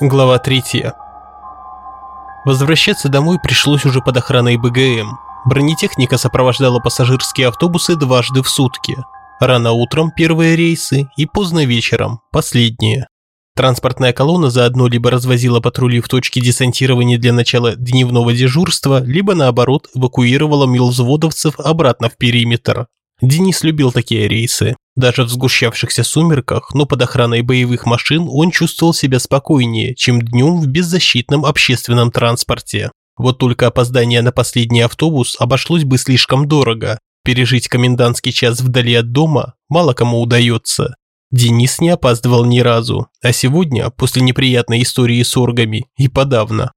Глава 3. Возвращаться домой пришлось уже под охраной БГМ. Бронетехника сопровождала пассажирские автобусы дважды в сутки. Рано утром первые рейсы и поздно вечером последние. Транспортная колонна заодно либо развозила патрули в точке десантирования для начала дневного дежурства, либо наоборот эвакуировала милвзводовцев обратно в периметр. Денис любил такие рейсы. Даже в сгущавшихся сумерках, но под охраной боевых машин он чувствовал себя спокойнее, чем днем в беззащитном общественном транспорте. Вот только опоздание на последний автобус обошлось бы слишком дорого. Пережить комендантский час вдали от дома мало кому удается. Денис не опаздывал ни разу, а сегодня, после неприятной истории с оргами, и подавно.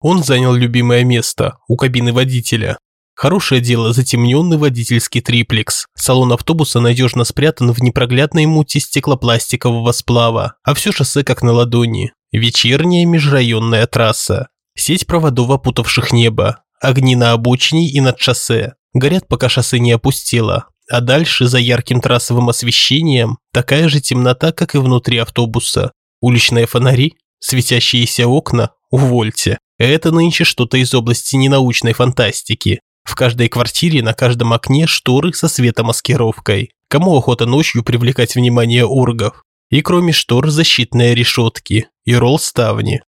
Он занял любимое место у кабины водителя. Хорошее дело затемненный водительский триплекс. Салон автобуса надежно спрятан в непроглядной мути стеклопластикового сплава, а все шоссе как на ладони. Вечерняя межрайонная трасса. Сеть проводов, опутавших небо. Огни на обочине и над шоссе. Горят, пока шоссе не опустело. А дальше, за ярким трассовым освещением, такая же темнота, как и внутри автобуса. Уличные фонари, светящиеся окна, увольте. Это нынче что-то из области ненаучной фантастики. В каждой квартире на каждом окне шторы со светомаскировкой. Кому охота ночью привлекать внимание оргов? И кроме штор защитные решетки и ролл-ставни.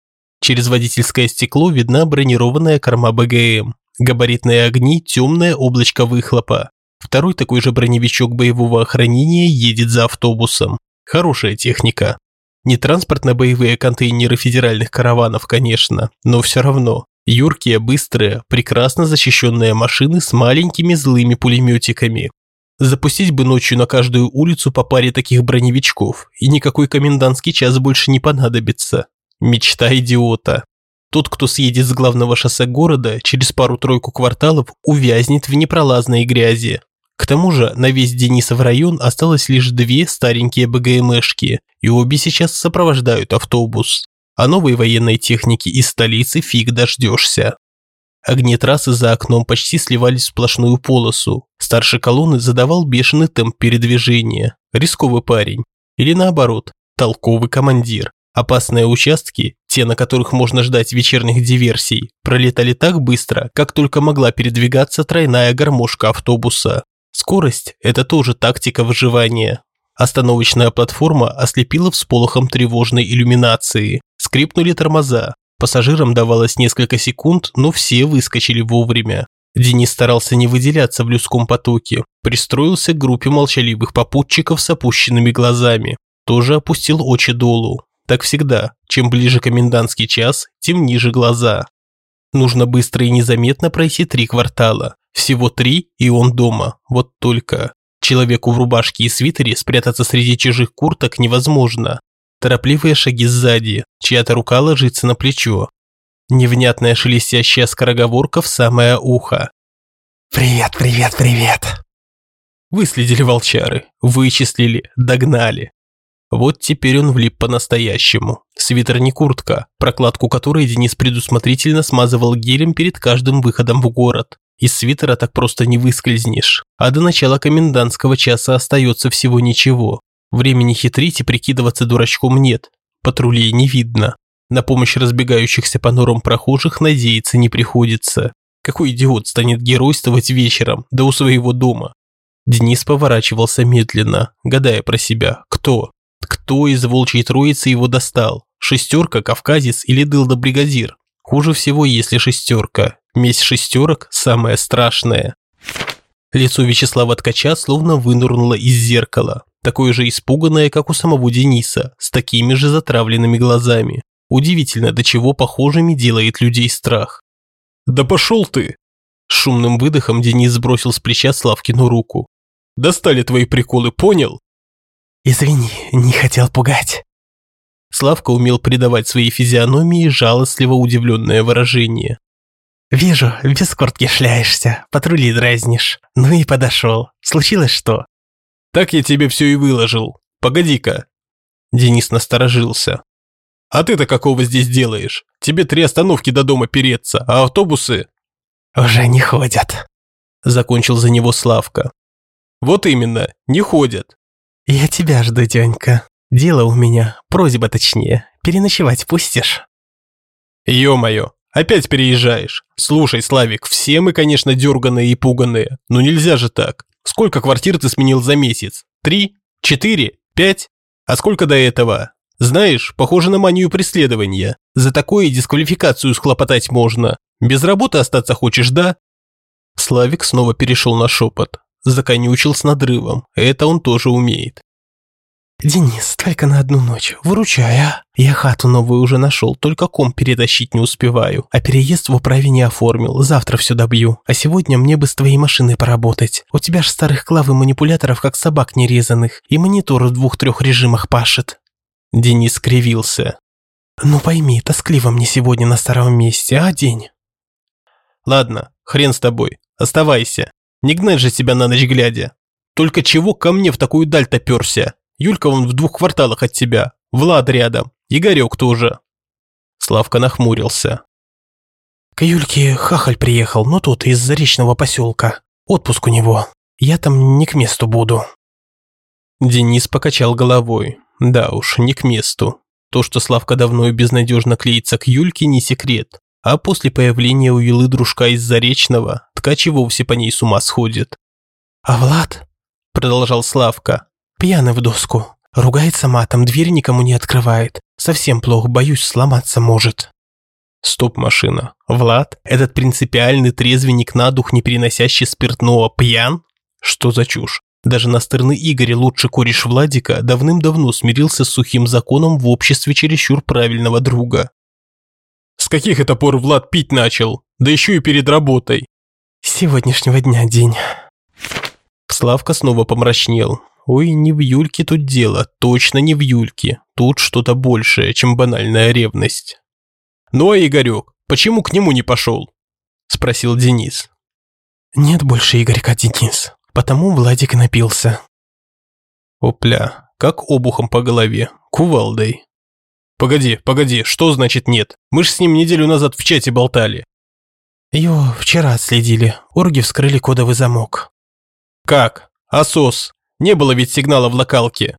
Через водительское стекло видна бронированная корма БГМ. Габаритные огни, темное облачко выхлопа. Второй такой же броневичок боевого охранения едет за автобусом. Хорошая техника. Не транспортно-боевые контейнеры федеральных караванов, конечно, но все равно. Юркие, быстрые, прекрасно защищенные машины с маленькими злыми пулеметиками. Запустить бы ночью на каждую улицу по паре таких броневичков, и никакой комендантский час больше не понадобится. Мечта идиота. Тот, кто съедет с главного шоссе города, через пару-тройку кварталов увязнет в непролазной грязи. К тому же на весь Денисов район осталось лишь две старенькие БГМшки, и обе сейчас сопровождают автобус а новой военной техники из столицы фиг дождешься. Огни трассы за окном почти сливались в сплошную полосу. Старший колонны задавал бешеный темп передвижения. Рисковый парень. Или наоборот, толковый командир. Опасные участки, те, на которых можно ждать вечерних диверсий, пролетали так быстро, как только могла передвигаться тройная гармошка автобуса. Скорость – это тоже тактика выживания. Остановочная платформа ослепила всполохом тревожной иллюминации. Скрипнули тормоза. Пассажирам давалось несколько секунд, но все выскочили вовремя. Денис старался не выделяться в людском потоке, пристроился к группе молчаливых попутчиков с опущенными глазами. Тоже опустил очи долу. Так всегда, чем ближе комендантский час, тем ниже глаза. Нужно быстро и незаметно пройти три квартала. Всего три, и он дома. Вот только. Человеку в рубашке и свитере спрятаться среди чужих курток невозможно. Торопливые шаги сзади, чья-то рука ложится на плечо. Невнятная шелестящая скороговорка в самое ухо. «Привет, привет, привет!» Выследили волчары, вычислили, догнали. Вот теперь он влип по-настоящему. Свитер не куртка, прокладку которой Денис предусмотрительно смазывал гелем перед каждым выходом в город. Из свитера так просто не выскользнешь. А до начала комендантского часа остается всего ничего. Времени хитрить и прикидываться дурачком нет. Патрулей не видно. На помощь разбегающихся по норам прохожих надеяться не приходится. Какой идиот станет геройствовать вечером, да у своего дома? Денис поворачивался медленно, гадая про себя, кто? Кто из волчьей троицы его достал? Шестерка, кавказец или дылда-бригадир? Хуже всего, если шестерка. Месть шестерок – самое страшное. Лицо Вячеслава Ткача словно вынырнуло из зеркала такое же испуганное, как у самого Дениса, с такими же затравленными глазами. Удивительно, до чего похожими делает людей страх. «Да пошел ты!» шумным выдохом Денис сбросил с плеча Славкину руку. «Достали твои приколы, понял?» «Извини, не хотел пугать». Славка умел придавать своей физиономии жалостливо удивленное выражение. «Вижу, без куртки шляешься, патрули дразнишь. Ну и подошел. Случилось что?» Так я тебе все и выложил. Погоди-ка». Денис насторожился. «А ты-то какого здесь делаешь? Тебе три остановки до дома переться, а автобусы...» «Уже не ходят», – закончил за него Славка. «Вот именно, не ходят». «Я тебя жду, Денька». Дело у меня, просьба точнее. Переночевать пустишь?» «Ё-моё, опять переезжаешь? Слушай, Славик, все мы, конечно, дерганые и пуганые, но нельзя же так. Сколько квартир ты сменил за месяц? Три? Четыре? Пять? А сколько до этого? Знаешь, похоже на манию преследования. За такое дисквалификацию схлопотать можно. Без работы остаться хочешь, да? Славик снова перешел на шепот. Законючил с надрывом. Это он тоже умеет. «Денис, только на одну ночь. Выручай, а? Я хату новую уже нашел, только ком перетащить не успеваю. А переезд в управе не оформил, завтра все добью. А сегодня мне бы с твоей машиной поработать. У тебя ж старых клав и манипуляторов, как собак нерезанных, и монитор в двух-трех режимах пашет». Денис скривился. «Ну пойми, тоскливо мне сегодня на старом месте, а день?» «Ладно, хрен с тобой, оставайся. Не гнать же тебя на ночь глядя. Только чего ко мне в такую даль топерся? Юлька вон в двух кварталах от тебя, Влад рядом, Игорек тоже». Славка нахмурился. «К Юльке хахаль приехал, но тут из заречного поселка. Отпуск у него. Я там не к месту буду». Денис покачал головой. Да уж, не к месту. То, что Славка давно и безнадежно клеится к Юльке, не секрет. А после появления у Юлы дружка из Заречного, ткач и вовсе по ней с ума сходит. «А Влад?» – продолжал Славка. «Пьяный в доску. Ругается матом, дверь никому не открывает. Совсем плохо, боюсь, сломаться может». Стоп, машина. Влад, этот принципиальный трезвенник на дух, не переносящий спиртного, пьян? Что за чушь? Даже настырный Игорь, лучше кореш Владика, давным-давно смирился с сухим законом в обществе чересчур правильного друга. С каких это пор Влад пить начал? Да еще и перед работой. С сегодняшнего дня день. Славка снова помрачнел. Ой, не в Юльке тут дело, точно не в Юльке. Тут что-то большее, чем банальная ревность. Ну а Игорек, почему к нему не пошел? Спросил Денис. Нет больше Игорька, Денис. Потому Владик напился. Опля, как обухом по голове, кувалдой. Погоди, погоди, что значит нет? Мы ж с ним неделю назад в чате болтали. Его вчера отследили. Орги вскрыли кодовый замок. Как? Асос. Не было ведь сигнала в локалке.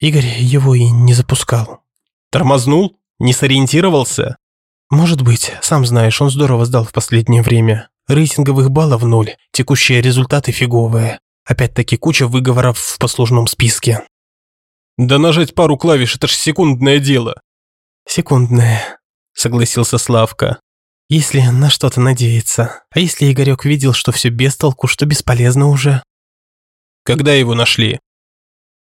Игорь его и не запускал. Тормознул? Не сориентировался? Может быть, сам знаешь, он здорово сдал в последнее время. Рейтинговых баллов ноль, текущие результаты фиговые. Опять-таки куча выговоров в послужном списке. Да нажать пару клавиш – это ж секундное дело. Секундное, согласился Славка. Если на что-то надеяться. А если Игорек видел, что все без толку, что бесполезно уже? Когда его нашли?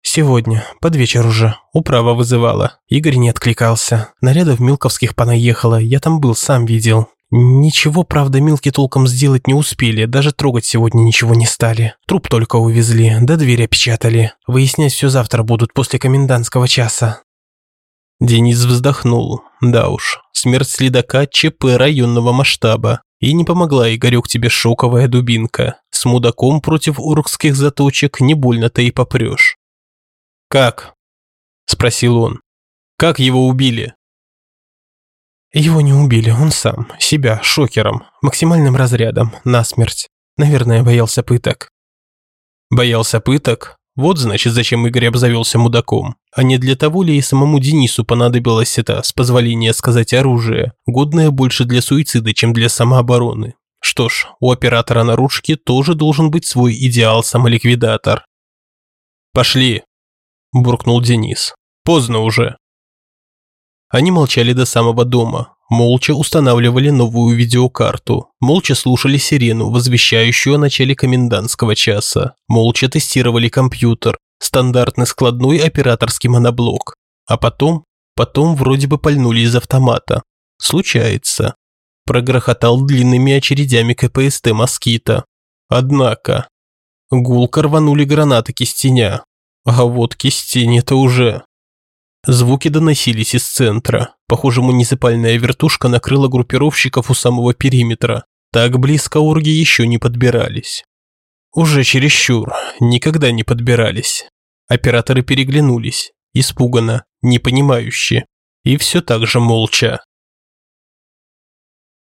Сегодня, под вечер уже. Управа вызывала. Игорь не откликался. Нарядов Милковских понаехало, я там был, сам видел. Ничего, правда, Милки толком сделать не успели, даже трогать сегодня ничего не стали. Труп только увезли, да дверь опечатали. Выяснять все завтра будут после комендантского часа. Денис вздохнул. Да уж, смерть следака ЧП районного масштаба. И не помогла Игорек тебе шоковая дубинка. С мудаком против уркских заточек не больно-то и попрешь. «Как?» – спросил он. «Как его убили?» Его не убили, он сам, себя, шокером, максимальным разрядом, насмерть. Наверное, боялся пыток. Боялся пыток? Вот значит, зачем Игорь обзавелся мудаком. А не для того ли и самому Денису понадобилось это, с позволения сказать, оружие, годное больше для суицида, чем для самообороны. Что ж, у оператора наружки тоже должен быть свой идеал-самоликвидатор. «Пошли!» – буркнул Денис. «Поздно уже». Они молчали до самого дома, молча устанавливали новую видеокарту, молча слушали сирену, возвещающую о начале комендантского часа, молча тестировали компьютер, стандартный складной операторский моноблок. А потом, потом вроде бы пальнули из автомата. Случается. Прогрохотал длинными очередями КПСТ «Москита». Однако, гулко рванули гранаты кистеня. А вот кистень-то уже Звуки доносились из центра. Похоже, муниципальная вертушка накрыла группировщиков у самого периметра. Так близко орги еще не подбирались. Уже чересчур, никогда не подбирались. Операторы переглянулись, испуганно, непонимающе. И все так же молча.